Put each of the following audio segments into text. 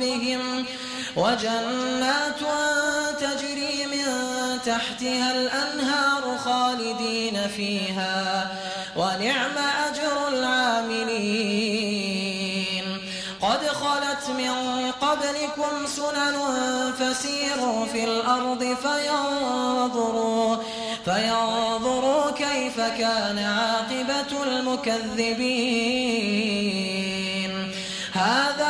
ربهم وجنات تجري من تحتها الأنهار خالدين فيها ونعم أجر العاملين. قد خلت من قبلكم سنن فسيروا في الأرض فينظروا فينظروا كيف كان عاقبة المكذبين. هذا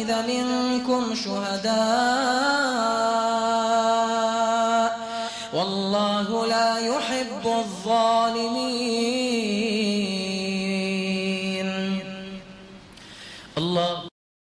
ويتخذ منكم شهداء والله لا يحب الظالمين.